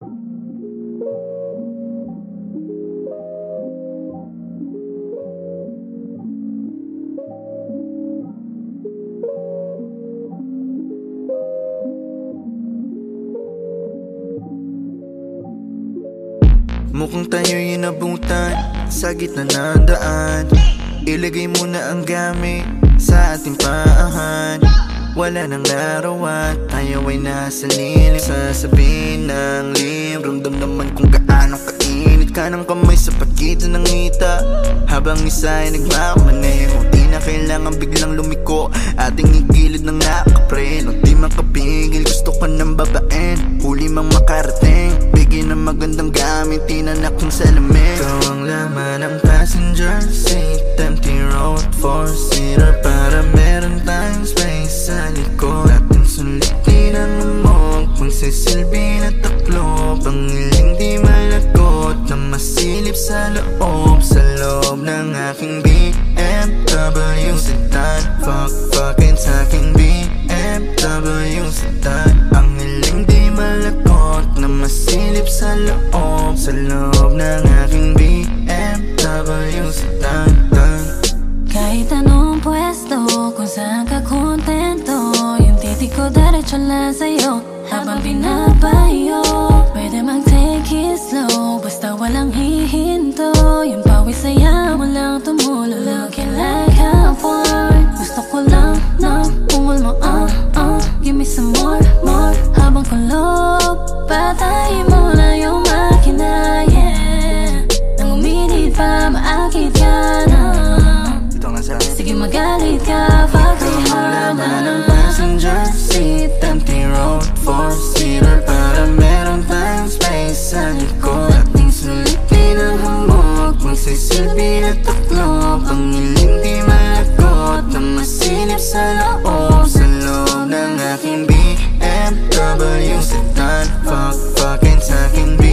Mukhang tayo'y inabutan Sa gitna ng daan. Ilagay mo na ang gamit Sa ating paahan Wala nang larawan Tayo ay nasa lilim Sasabihin ng lim Ramdam kung gaano kainit ka ng kamay sa pagitan ng ngita. Habang isa ay nagmamaneho Di na kailangan biglang lumiko. Ating igilid ng nakapreno Di makapigil. Gusto ko ng babaen Huli mang makarating. Bigyan ng magandang gamit Tinanak kong salamin. Ikaw ang laman ng passenger seat. Empty road four-seater amok Magsisilbi na taklob Ang iling di malagot Na masilip sa loob. Sa loob ng aking BMW sedan. Fuck fucking sa aking BMW sedan. Ang iling di malagot Na masilip sa loob. Sa loob ng aking BMW sedan. Kahit anong pwesto Kung saan ka kontento Yung titik ko diretso lang sa'yo Habang binabayo Pwede mag-take it slow. Basta walang hihinto Yung pawis saya mo lang tumulo. Looking like a porn Gusto ko lang na pungol mo uh, uh Give me some more, more. Habang kulob Patayin mo na yung makina Yeah. Nang uminit pa maakit ka na. Sige magalit ka Fuck the Gabi na tuklop Ang ilim di malagot Na masinip sa loob. Sa loob ng aking BMW Sedan Fuck, fucking sa aking BMW